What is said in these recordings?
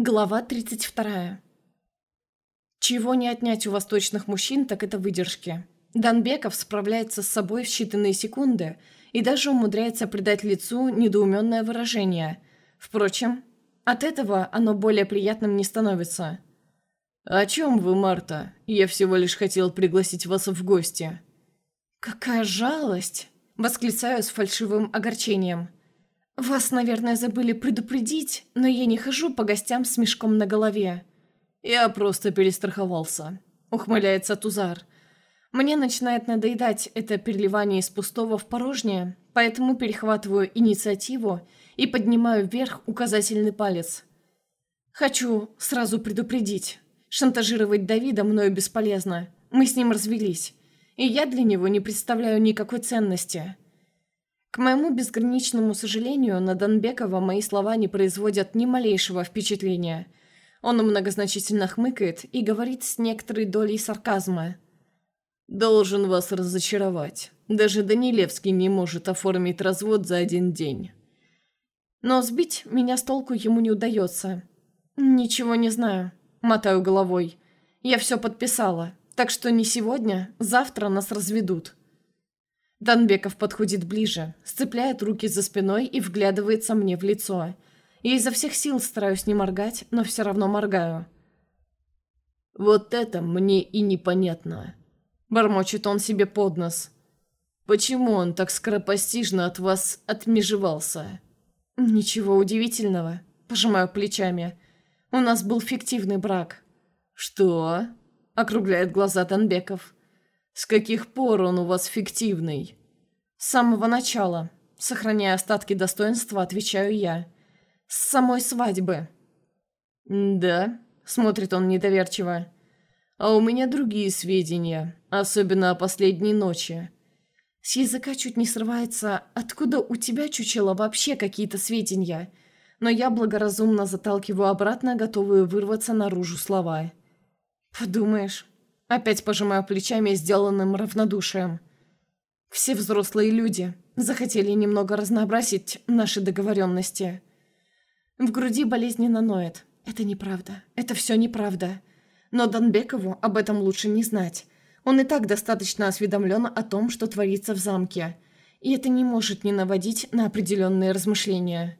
Глава 32. Чего не отнять у восточных мужчин, так это выдержки. Данбеков справляется с собой в считанные секунды и даже умудряется придать лицу недоуменное выражение. Впрочем, от этого оно более приятным не становится. «О чем вы, Марта? Я всего лишь хотел пригласить вас в гости». «Какая жалость!» – восклицаю с фальшивым огорчением – «Вас, наверное, забыли предупредить, но я не хожу по гостям с мешком на голове». «Я просто перестраховался», — ухмыляется Тузар. «Мне начинает надоедать это переливание из пустого в порожнее, поэтому перехватываю инициативу и поднимаю вверх указательный палец. Хочу сразу предупредить. Шантажировать Давида мною бесполезно. Мы с ним развелись, и я для него не представляю никакой ценности». К моему безграничному сожалению, на Донбекова мои слова не производят ни малейшего впечатления. Он многозначительно хмыкает и говорит с некоторой долей сарказма. «Должен вас разочаровать. Даже Данилевский не может оформить развод за один день». Но сбить меня с толку ему не удается. «Ничего не знаю», — мотаю головой. «Я все подписала, так что не сегодня, завтра нас разведут». Данбеков подходит ближе, сцепляет руки за спиной и вглядывается мне в лицо. Я изо всех сил стараюсь не моргать, но все равно моргаю. «Вот это мне и непонятно», — бормочет он себе под нос. «Почему он так скоропостижно от вас отмежевался?» «Ничего удивительного», — пожимаю плечами. «У нас был фиктивный брак». «Что?» — округляет глаза Танбеков. «С каких пор он у вас фиктивный?» «С самого начала. Сохраняя остатки достоинства, отвечаю я. С самой свадьбы». «Да?» — смотрит он недоверчиво. «А у меня другие сведения, особенно о последней ночи». С языка чуть не срывается, откуда у тебя, чучело, вообще какие-то сведения. Но я благоразумно заталкиваю обратно, готовую вырваться наружу слова. «Подумаешь, Опять пожимаю плечами, сделанным равнодушием. Все взрослые люди захотели немного разнообразить наши договоренности. В груди болезненно ноет. Это неправда. Это все неправда. Но Донбекову об этом лучше не знать. Он и так достаточно осведомлен о том, что творится в замке. И это не может не наводить на определенные размышления.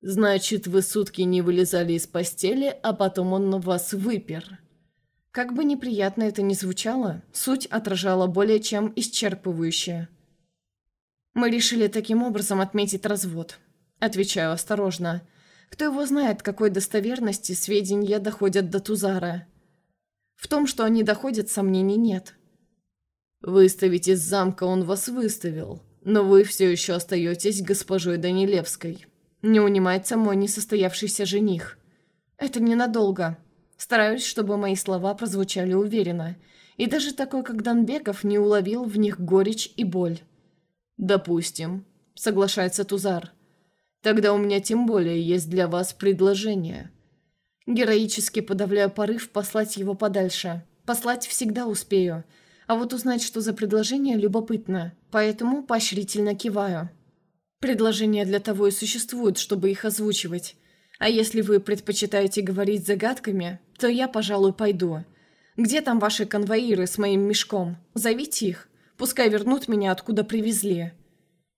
«Значит, вы сутки не вылезали из постели, а потом он вас выпер», как бы неприятно это ни звучало, суть отражала более чем исчерпывающее. «Мы решили таким образом отметить развод», — отвечаю осторожно. «Кто его знает, какой достоверности сведения доходят до Тузара?» В том, что они доходят, сомнений нет. «Выставить из замка он вас выставил, но вы все еще остаетесь госпожой Данилевской», — не унимается мой несостоявшийся жених. «Это ненадолго», Стараюсь, чтобы мои слова прозвучали уверенно, и даже такой, как Донбеков, не уловил в них горечь и боль. «Допустим», — соглашается Тузар. «Тогда у меня тем более есть для вас предложение». Героически подавляю порыв послать его подальше. Послать всегда успею. А вот узнать, что за предложение, любопытно. Поэтому поощрительно киваю. Предложения для того и существуют, чтобы их озвучивать. А если вы предпочитаете говорить загадками, то я, пожалуй, пойду. Где там ваши конвоиры с моим мешком? Зовите их. Пускай вернут меня, откуда привезли».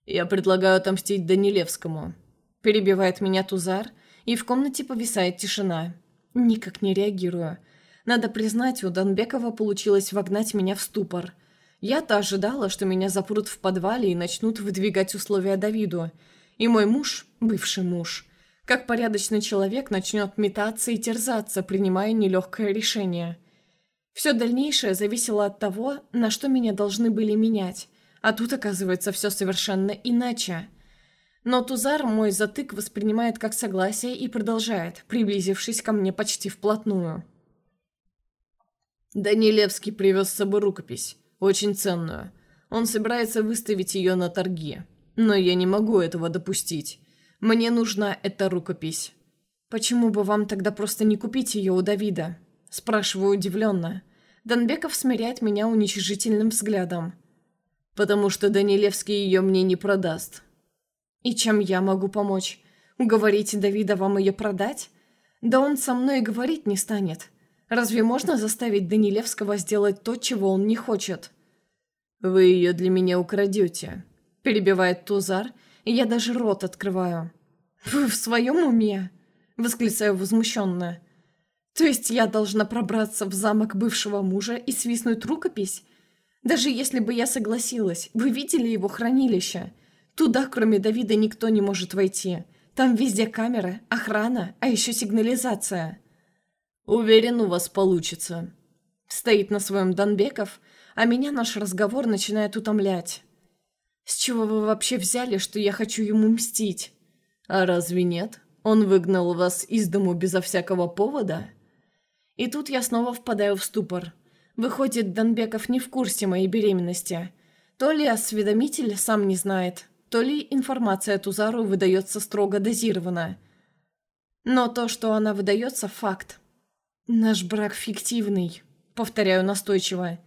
«Я предлагаю отомстить Данилевскому». Перебивает меня Тузар, и в комнате повисает тишина. Никак не реагирую. Надо признать, у Донбекова получилось вогнать меня в ступор. Я-то ожидала, что меня запрут в подвале и начнут выдвигать условия Давиду. И мой муж, бывший муж, как порядочный человек начнет метаться и терзаться, принимая нелегкое решение. Все дальнейшее зависело от того, на что меня должны были менять, а тут оказывается все совершенно иначе. Но Тузар мой затык воспринимает как согласие и продолжает, приблизившись ко мне почти вплотную. Данилевский привез с собой рукопись, очень ценную. Он собирается выставить ее на торги. Но я не могу этого допустить. Мне нужна эта рукопись». «Почему бы вам тогда просто не купить ее у Давида?» Спрашиваю удивленно. Донбеков смиряет меня уничижительным взглядом. «Потому что Данилевский ее мне не продаст». «И чем я могу помочь? Уговорите Давида вам ее продать?» Да он со мной говорить не станет. Разве можно заставить Данилевского сделать то, чего он не хочет? «Вы ее для меня украдете», – перебивает Тузар, и я даже рот открываю. «Вы в своем уме?» – восклицаю возмущенно. «То есть я должна пробраться в замок бывшего мужа и свистнуть рукопись? Даже если бы я согласилась, вы видели его хранилище? Туда, кроме Давида, никто не может войти. Там везде камеры, охрана, а еще сигнализация». «Уверен, у вас получится». Стоит на своем Донбеков, а меня наш разговор начинает утомлять. «С чего вы вообще взяли, что я хочу ему мстить?» «А разве нет? Он выгнал вас из дому безо всякого повода?» И тут я снова впадаю в ступор. Выходит, Донбеков не в курсе моей беременности. То ли осведомитель сам не знает, то ли информация Тузару выдается строго дозированно. Но то, что она выдается, факт. Наш брак фиктивный, повторяю настойчиво.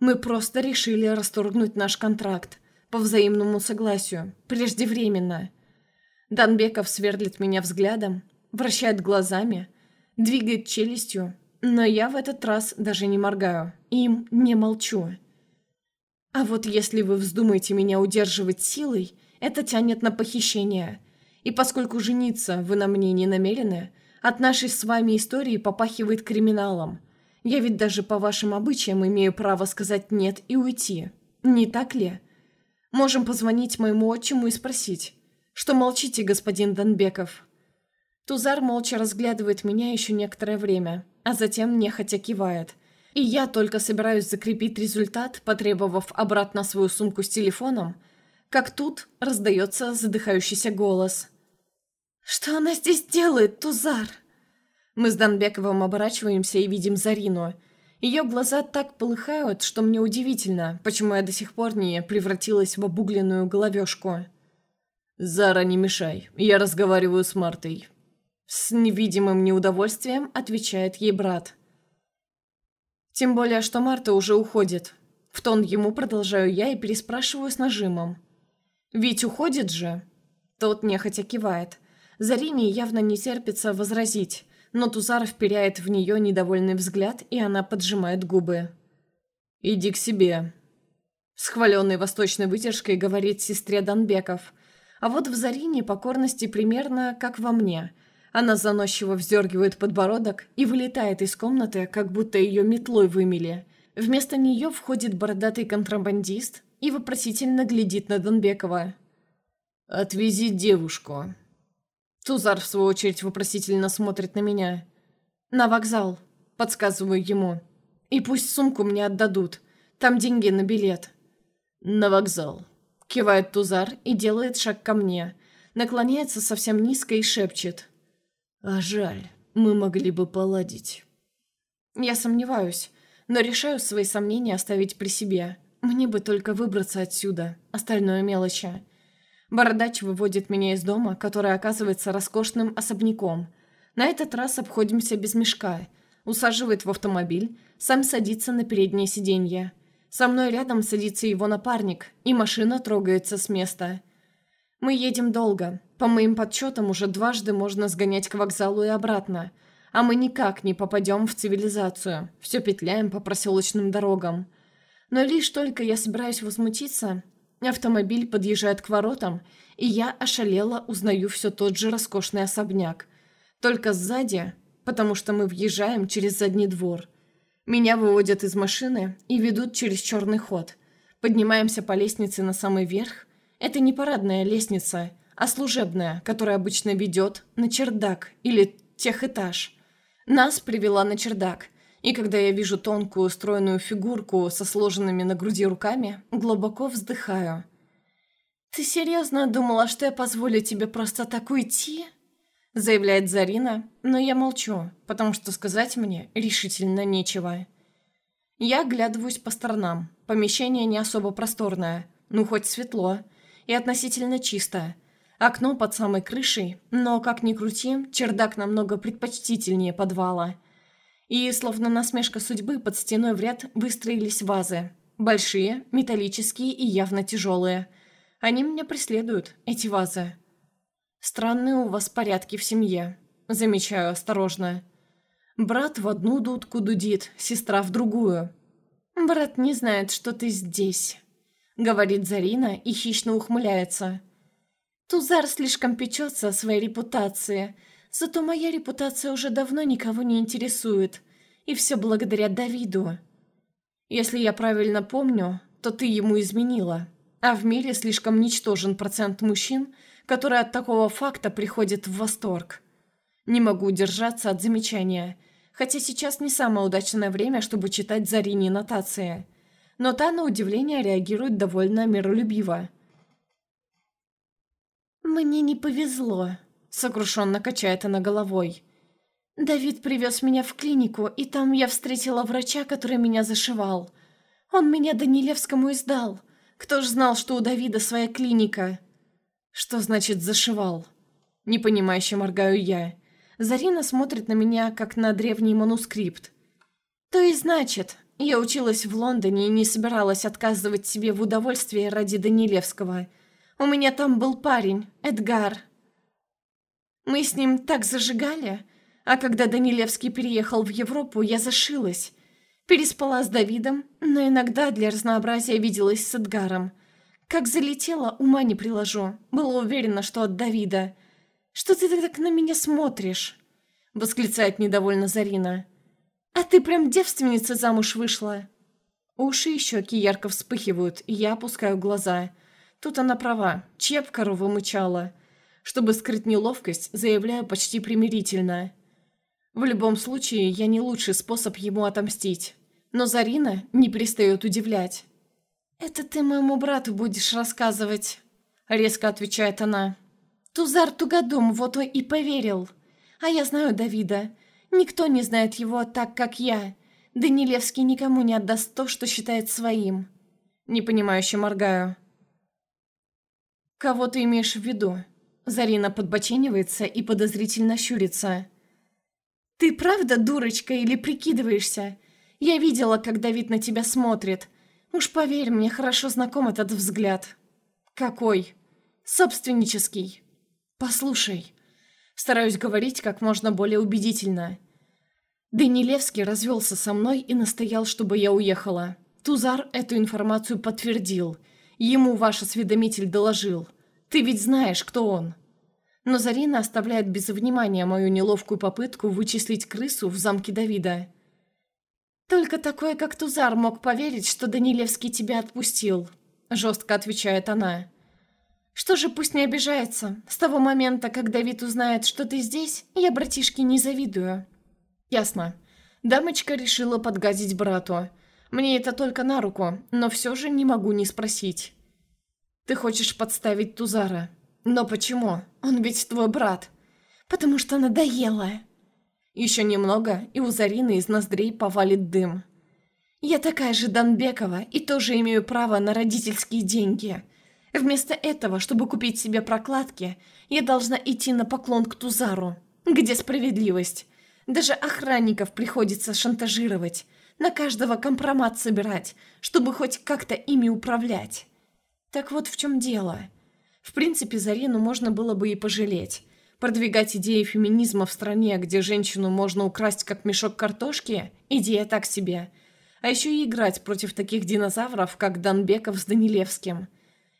Мы просто решили расторгнуть наш контракт по взаимному согласию, преждевременно. Данбеков сверлит меня взглядом, вращает глазами, двигает челюстью, но я в этот раз даже не моргаю, им не молчу. А вот если вы вздумаете меня удерживать силой, это тянет на похищение. И поскольку жениться вы на мне не намерены, от нашей с вами истории попахивает криминалом. Я ведь даже по вашим обычаям имею право сказать «нет» и уйти. Не так ли? Можем позвонить моему отчиму и спросить. Что молчите, господин Донбеков?» Тузар молча разглядывает меня еще некоторое время, а затем нехотя кивает. И я только собираюсь закрепить результат, потребовав обратно свою сумку с телефоном, как тут раздается задыхающийся голос. «Что она здесь делает, Тузар?» Мы с Донбековым оборачиваемся и видим Зарину. Ее глаза так полыхают, что мне удивительно, почему я до сих пор не превратилась в обугленную головешку. «Зара, не мешай, я разговариваю с Мартой. С невидимым неудовольствием отвечает ей брат. Тем более, что Марта уже уходит. В тон ему продолжаю я и переспрашиваю с нажимом. «Ведь уходит же?» Тот нехотя кивает. Зарине явно не терпится возразить, но Тузар вперяет в нее недовольный взгляд, и она поджимает губы. «Иди к себе», — с хваленной восточной вытяжкой говорит сестре Донбеков. А вот в Зарине покорности примерно как во мне — она заносчиво вздергивает подбородок и вылетает из комнаты, как будто ее метлой вымели. Вместо нее входит бородатый контрабандист и вопросительно глядит на Донбекова. «Отвези девушку». Тузар, в свою очередь, вопросительно смотрит на меня. «На вокзал», — подсказываю ему. «И пусть сумку мне отдадут. Там деньги на билет». «На вокзал», — кивает Тузар и делает шаг ко мне. Наклоняется совсем низко и шепчет. А жаль, мы могли бы поладить. Я сомневаюсь, но решаю свои сомнения оставить при себе. Мне бы только выбраться отсюда, остальное мелочи. Бородач выводит меня из дома, который оказывается роскошным особняком. На этот раз обходимся без мешка. Усаживает в автомобиль, сам садится на переднее сиденье. Со мной рядом садится его напарник, и машина трогается с места. Мы едем долго, по моим подсчетам, уже дважды можно сгонять к вокзалу и обратно. А мы никак не попадем в цивилизацию. Все петляем по проселочным дорогам. Но лишь только я собираюсь возмутиться, автомобиль подъезжает к воротам, и я ошалела узнаю все тот же роскошный особняк. Только сзади, потому что мы въезжаем через задний двор. Меня выводят из машины и ведут через черный ход. Поднимаемся по лестнице на самый верх. Это не парадная лестница – а служебная, которая обычно ведет на чердак или техэтаж. Нас привела на чердак, и когда я вижу тонкую стройную фигурку со сложенными на груди руками, глубоко вздыхаю. «Ты серьезно думала, что я позволю тебе просто так уйти?» Заявляет Зарина, но я молчу, потому что сказать мне решительно нечего. Я оглядываюсь по сторонам. Помещение не особо просторное, ну хоть светло, и относительно чисто. Окно под самой крышей, но, как ни крути, чердак намного предпочтительнее подвала. И, словно насмешка судьбы, под стеной в ряд выстроились вазы. Большие, металлические и явно тяжелые. Они меня преследуют, эти вазы. Странные у вас порядки в семье. замечаю осторожно. Брат в одну дудку дудит, сестра в другую. «Брат не знает, что ты здесь», — говорит Зарина и хищно ухмыляется. «Тузар слишком печется о своей репутации, зато моя репутация уже давно никого не интересует, и все благодаря Давиду. Если я правильно помню, то ты ему изменила, а в мире слишком ничтожен процент мужчин, которые от такого факта приходят в восторг. Не могу удержаться от замечания, хотя сейчас не самое удачное время, чтобы читать Зарине нотации. Но та, на удивление, реагирует довольно миролюбиво. «Мне не повезло», — сокрушенно качает она головой. «Давид привез меня в клинику, и там я встретила врача, который меня зашивал. Он меня Данилевскому издал. Кто ж знал, что у Давида своя клиника?» «Что значит «зашивал»?» Непонимающе моргаю я. Зарина смотрит на меня, как на древний манускрипт. «То и значит, я училась в Лондоне и не собиралась отказывать себе в удовольствии ради Данилевского. У меня там был парень, Эдгар. Мы с ним так зажигали, а когда Данилевский переехал в Европу, я зашилась. Переспала с Давидом, но иногда для разнообразия виделась с Эдгаром. Как залетела, ума не приложу. Была уверена, что от Давида. «Что ты так на меня смотришь?» — восклицает недовольно Зарина. «А ты прям девственница замуж вышла!» Уши и щеки ярко вспыхивают, и я опускаю глаза. Тут она права, чеп корову мычала. Чтобы скрыть неловкость, заявляю почти примирительно. В любом случае, я не лучший способ ему отомстить. Но Зарина не перестает удивлять. «Это ты моему брату будешь рассказывать», — резко отвечает она. Тузар Тугодум вот и поверил. А я знаю Давида. Никто не знает его так, как я. Данилевский никому не отдаст то, что считает своим. Непонимающе моргаю. «Кого ты имеешь в виду?» Зарина подбоченивается и подозрительно щурится. «Ты правда дурочка или прикидываешься? Я видела, как Давид на тебя смотрит. Уж поверь, мне хорошо знаком этот взгляд». «Какой?» «Собственнический». «Послушай». Стараюсь говорить как можно более убедительно. Данилевский развелся со мной и настоял, чтобы я уехала. Тузар эту информацию подтвердил. Ему ваш осведомитель доложил. Ты ведь знаешь, кто он. Но Зарина оставляет без внимания мою неловкую попытку вычислить крысу в замке Давида. «Только такой, как Тузар, мог поверить, что Данилевский тебя отпустил», — жестко отвечает она. Что же, пусть не обижается. С того момента, как Давид узнает, что ты здесь, я братишке не завидую. Ясно. Дамочка решила подгадить брату. Мне это только на руку, но все же не могу не спросить. Ты хочешь подставить Тузара. Но почему? Он ведь твой брат. Потому что надоело. Еще немного, и у Зарины из ноздрей повалит дым. Я такая же Донбекова и тоже имею право на родительские деньги – Вместо этого, чтобы купить себе прокладки, я должна идти на поклон к Тузару. Где справедливость? Даже охранников приходится шантажировать, на каждого компромат собирать, чтобы хоть как-то ими управлять. Так вот в чем дело. В принципе, Зарину можно было бы и пожалеть. Продвигать идеи феминизма в стране, где женщину можно украсть как мешок картошки – идея так себе. А еще и играть против таких динозавров, как Донбеков с Данилевским –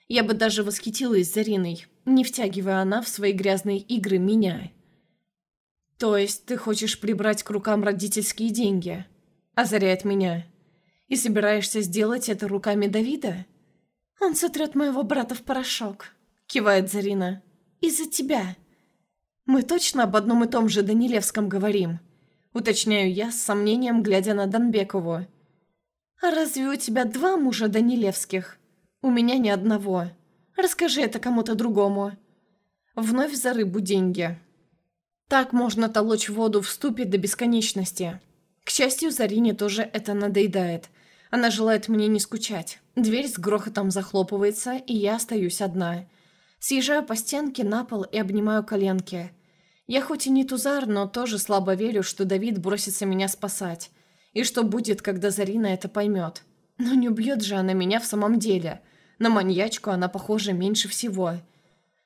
я бы даже восхитилась Зариной, не втягивая она в свои грязные игры меня. «То есть ты хочешь прибрать к рукам родительские деньги?» Озаряет меня. «И собираешься сделать это руками Давида?» «Он сотрет моего брата в порошок», — кивает Зарина. «Из-за тебя». «Мы точно об одном и том же Данилевском говорим?» Уточняю я с сомнением, глядя на Донбекову. «А разве у тебя два мужа Данилевских?» «У меня ни одного. Расскажи это кому-то другому». Вновь за рыбу деньги. Так можно толочь воду в ступе до бесконечности. К счастью, Зарине тоже это надоедает. Она желает мне не скучать. Дверь с грохотом захлопывается, и я остаюсь одна. Съезжаю по стенке на пол и обнимаю коленки. Я хоть и не тузар, но тоже слабо верю, что Давид бросится меня спасать. И что будет, когда Зарина это поймет. Но не убьет же она меня в самом деле – на маньячку она похожа меньше всего.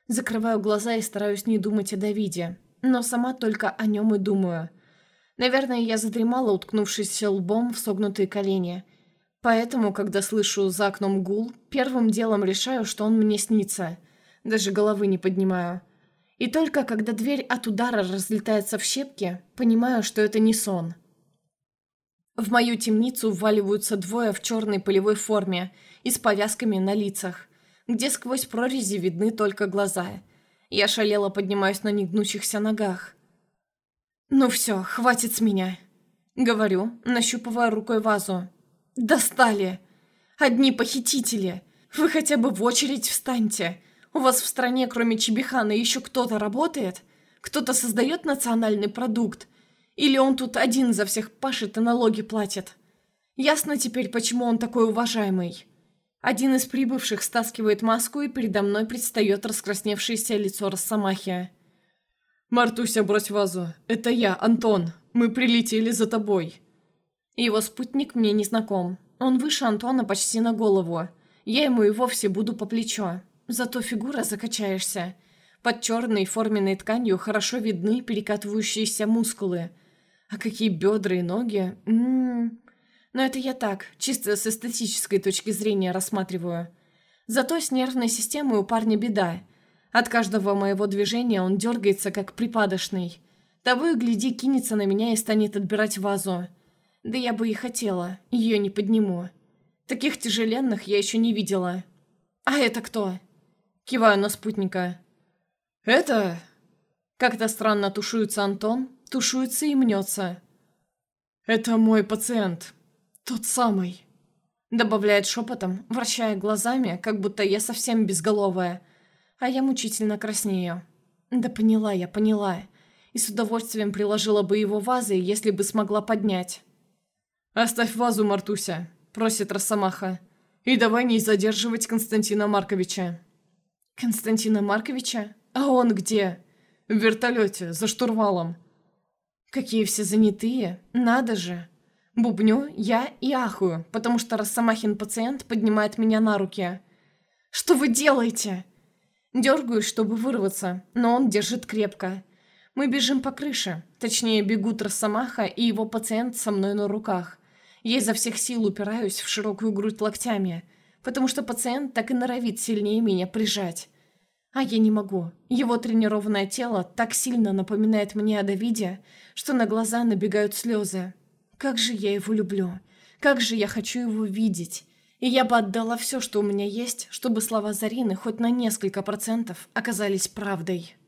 Закрываю глаза и стараюсь не думать о Давиде. но сама только о нем и думаю. Наверное, я задремала, уткнувшись лбом в согнутые колени. Поэтому, когда слышу за окном гул, первым делом решаю, что он мне снится. Даже головы не поднимаю. И только когда дверь от удара разлетается в щепки, понимаю, что это не сон. В мою темницу вваливаются двое в черной полевой форме и с повязками на лицах, где сквозь прорези видны только глаза. Я шалела поднимаюсь на негнущихся ногах. «Ну все, хватит с меня!» Говорю, нащупывая рукой вазу. «Достали! Одни похитители! Вы хотя бы в очередь встаньте! У вас в стране, кроме Чебихана, еще кто-то работает? Кто-то создает национальный продукт? Или он тут один за всех пашет и налоги платит? Ясно теперь, почему он такой уважаемый!» Один из прибывших стаскивает маску, и передо мной предстает раскрасневшееся лицо Росомахи. «Мартуся, брось вазу. Это я, Антон. Мы прилетели за тобой». Его спутник мне не знаком. Он выше Антона почти на голову. Я ему и вовсе буду по плечо. Зато фигура закачаешься. Под черной форменной тканью хорошо видны перекатывающиеся мускулы. А какие бедра и ноги. М -м -м. Но это я так, чисто с эстетической точки зрения рассматриваю. Зато с нервной системой у парня беда. От каждого моего движения он дергается, как припадочный. Того и гляди, кинется на меня и станет отбирать вазу. Да я бы и хотела, ее не подниму. Таких тяжеленных я еще не видела. А это кто? Киваю на спутника. Это... Как-то странно тушуется Антон, тушуется и мнется. Это мой пациент. Тот самый. Добавляет шепотом, вращая глазами, как будто я совсем безголовая а я мучительно краснею. Да поняла я, поняла. И с удовольствием приложила бы его вазы, если бы смогла поднять. «Оставь вазу, Мартуся», — просит Росомаха. «И давай не задерживать Константина Марковича». «Константина Марковича? А он где?» «В вертолете, за штурвалом». «Какие все занятые, надо же!» Бубню я и ахую, потому что Росомахин пациент поднимает меня на руки. «Что вы делаете?» Дергаюсь, чтобы вырваться, но он держит крепко. Мы бежим по крыше. Точнее, бегут Росомаха и его пациент со мной на руках. Я изо всех сил упираюсь в широкую грудь локтями, потому что пациент так и норовит сильнее меня прижать. А я не могу. Его тренированное тело так сильно напоминает мне о Давиде, что на глаза набегают слезы. Как же я его люблю. Как же я хочу его видеть. И я бы отдала все, что у меня есть, чтобы слова Зарины хоть на несколько процентов оказались правдой.